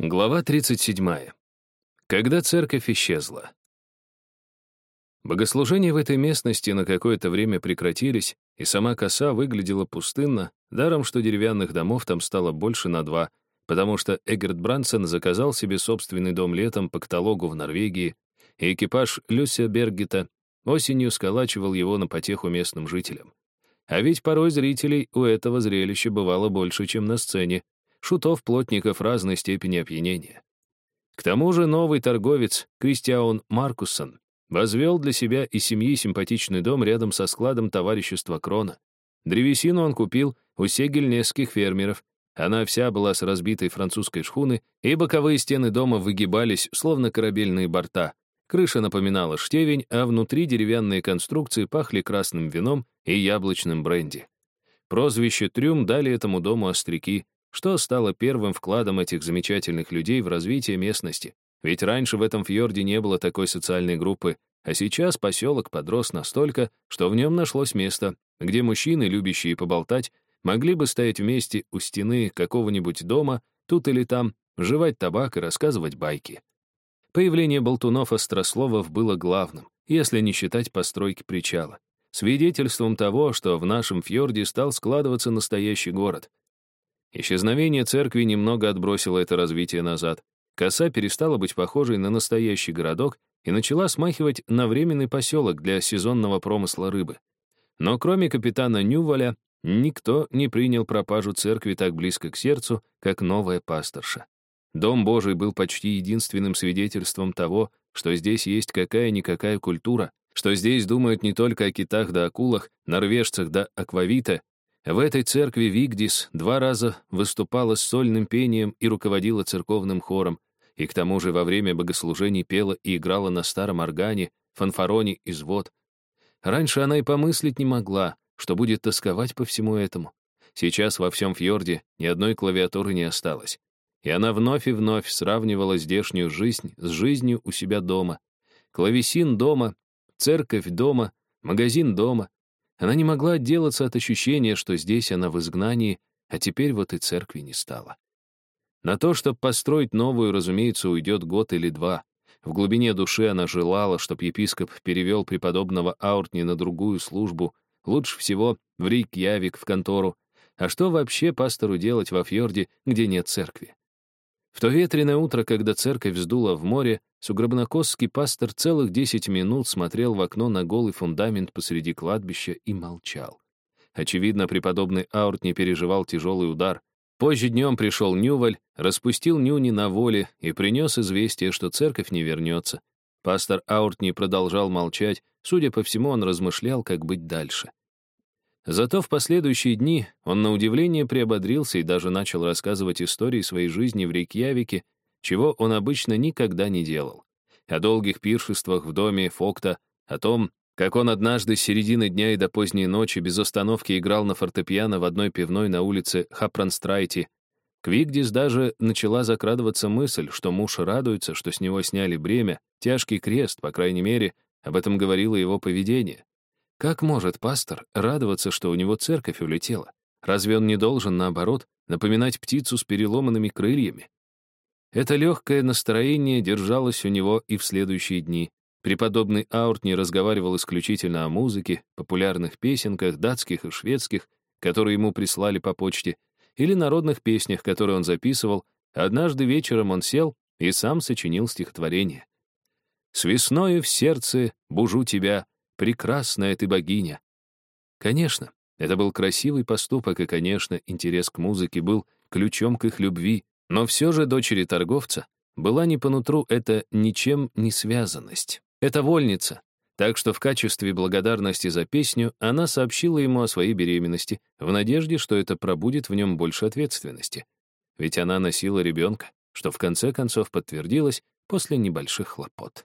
Глава 37. Когда церковь исчезла. Богослужения в этой местности на какое-то время прекратились, и сама коса выглядела пустынно, даром, что деревянных домов там стало больше на два, потому что Эгерт Брансен заказал себе собственный дом летом по каталогу в Норвегии, и экипаж Люся Бергета осенью сколачивал его на потеху местным жителям. А ведь порой зрителей у этого зрелища бывало больше, чем на сцене, шутов-плотников разной степени опьянения. К тому же новый торговец Кристиан Маркуссон возвел для себя и семьи симпатичный дом рядом со складом товарищества Крона. Древесину он купил у сегельнесских фермеров, она вся была с разбитой французской шхуны, и боковые стены дома выгибались, словно корабельные борта. Крыша напоминала штевень, а внутри деревянные конструкции пахли красным вином и яблочным бренди. Прозвище «Трюм» дали этому дому остряки, что стало первым вкладом этих замечательных людей в развитие местности. Ведь раньше в этом фьорде не было такой социальной группы, а сейчас поселок подрос настолько, что в нем нашлось место, где мужчины, любящие поболтать, могли бы стоять вместе у стены какого-нибудь дома, тут или там, жевать табак и рассказывать байки. Появление болтунов-острословов было главным, если не считать постройки причала, свидетельством того, что в нашем фьорде стал складываться настоящий город — Исчезновение церкви немного отбросило это развитие назад. Коса перестала быть похожей на настоящий городок и начала смахивать на временный поселок для сезонного промысла рыбы. Но кроме капитана Нюваля, никто не принял пропажу церкви так близко к сердцу, как новая пасторша. Дом Божий был почти единственным свидетельством того, что здесь есть какая-никакая культура, что здесь думают не только о китах да акулах, норвежцах да аквавита в этой церкви Вигдис два раза выступала с сольным пением и руководила церковным хором, и к тому же во время богослужений пела и играла на старом органе, фанфароне и звод. Раньше она и помыслить не могла, что будет тосковать по всему этому. Сейчас во всем фьорде ни одной клавиатуры не осталось. И она вновь и вновь сравнивала здешнюю жизнь с жизнью у себя дома. Клавесин дома, церковь дома, магазин дома, она не могла отделаться от ощущения, что здесь она в изгнании, а теперь вот и церкви не стало. На то, чтобы построить новую, разумеется, уйдет год или два. В глубине души она желала, чтобы епископ перевел преподобного Ауртни на другую службу, лучше всего в Рейкьявик, в контору. А что вообще пастору делать во фьорде, где нет церкви? В то ветреное утро, когда церковь вздула в море, сугробнокосский пастор целых десять минут смотрел в окно на голый фундамент посреди кладбища и молчал. Очевидно, преподобный Аурт не переживал тяжелый удар. Позже днем пришел Нюваль, распустил Нюни на воле и принес известие, что церковь не вернется. Пастор Аурт не продолжал молчать, судя по всему, он размышлял, как быть дальше. Зато в последующие дни он на удивление приободрился и даже начал рассказывать истории своей жизни в Рейкьявике, чего он обычно никогда не делал. О долгих пиршествах в доме Фокта, о том, как он однажды с середины дня и до поздней ночи без остановки играл на фортепиано в одной пивной на улице Хапранстрайте. К Вигдис даже начала закрадываться мысль, что муж радуется, что с него сняли бремя, тяжкий крест, по крайней мере, об этом говорило его поведение. Как может пастор радоваться, что у него церковь улетела? Разве он не должен, наоборот, напоминать птицу с переломанными крыльями? Это легкое настроение держалось у него и в следующие дни. Преподобный Аурт не разговаривал исключительно о музыке, популярных песенках, датских и шведских, которые ему прислали по почте, или народных песнях, которые он записывал. Однажды вечером он сел и сам сочинил стихотворение. «С весною в сердце бужу тебя, Прекрасная ты богиня. Конечно, это был красивый поступок, и, конечно, интерес к музыке был ключом к их любви, но все же дочери торговца была не по нутру эта ничем не связанность. Это вольница, так что в качестве благодарности за песню она сообщила ему о своей беременности в надежде, что это пробудет в нем больше ответственности. Ведь она носила ребенка, что в конце концов подтвердилось после небольших хлопот.